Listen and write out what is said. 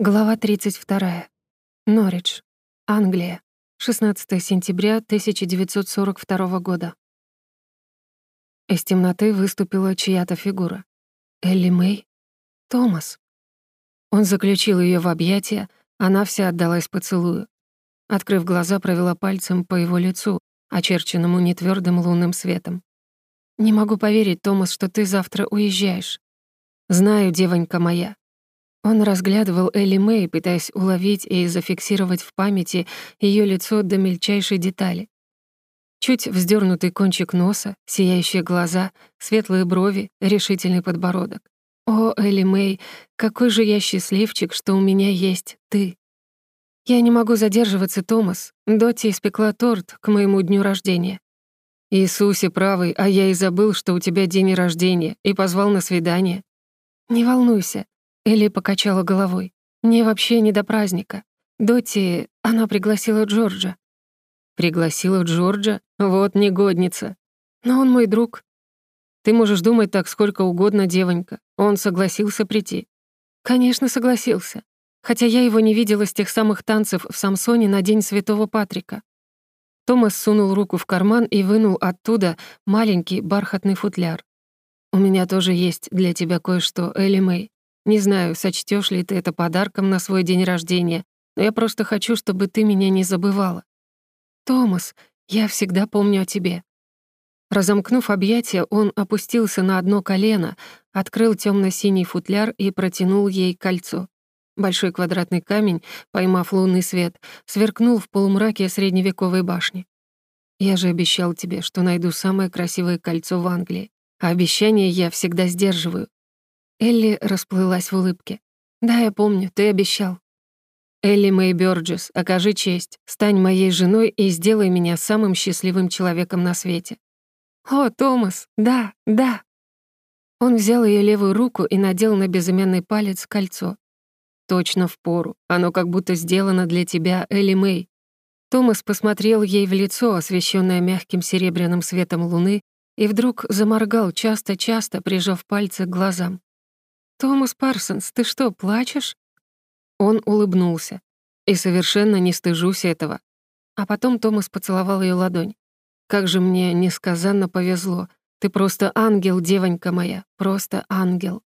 Глава 32. Норридж. Англия. 16 сентября 1942 года. Из темноты выступила чья-то фигура. Элли Мэй? Томас. Он заключил ее в объятия, она вся отдалась поцелую. Открыв глаза, провела пальцем по его лицу, очерченному нетвёрдым лунным светом. «Не могу поверить, Томас, что ты завтра уезжаешь. Знаю, девонька моя, он разглядывал Элли Мэй, пытаясь уловить и зафиксировать в памяти ее лицо до мельчайшей детали. Чуть вздернутый кончик носа, сияющие глаза, светлые брови, решительный подбородок. «О, Элли Мэй, какой же я счастливчик, что у меня есть ты!» «Я не могу задерживаться, Томас. Дотти испекла торт к моему дню рождения». «Иисусе правый, а я и забыл, что у тебя день рождения, и позвал на свидание». «Не волнуйся, Элли покачала головой. «Мне вообще не до праздника. Доти, она пригласила Джорджа». «Пригласила Джорджа? Вот негодница. Но он мой друг». «Ты можешь думать так сколько угодно, девонька. Он согласился прийти». «Конечно, согласился. Хотя я его не видела с тех самых танцев в Самсоне на День Святого Патрика». Томас сунул руку в карман и вынул оттуда маленький бархатный футляр. «У меня тоже есть для тебя кое-что, Элли Мэй. Не знаю, сочтешь ли ты это подарком на свой день рождения, но я просто хочу, чтобы ты меня не забывала. Томас, я всегда помню о тебе». Разомкнув объятия, он опустился на одно колено, открыл темно синий футляр и протянул ей кольцо. Большой квадратный камень, поймав лунный свет, сверкнул в полумраке средневековой башни. «Я же обещал тебе, что найду самое красивое кольцо в Англии. А обещание я всегда сдерживаю. Элли расплылась в улыбке. «Да, я помню, ты обещал». «Элли Мэй Бёрджес, окажи честь, стань моей женой и сделай меня самым счастливым человеком на свете». «О, Томас, да, да». Он взял ее левую руку и надел на безымянный палец кольцо. «Точно в пору. Оно как будто сделано для тебя, Элли Мэй». Томас посмотрел ей в лицо, освещенное мягким серебряным светом луны, и вдруг заморгал часто-часто, прижав пальцы к глазам. «Томас Парсонс, ты что, плачешь?» Он улыбнулся. И совершенно не стыжусь этого. А потом Томас поцеловал ее ладонь. «Как же мне несказанно повезло. Ты просто ангел, девонька моя, просто ангел».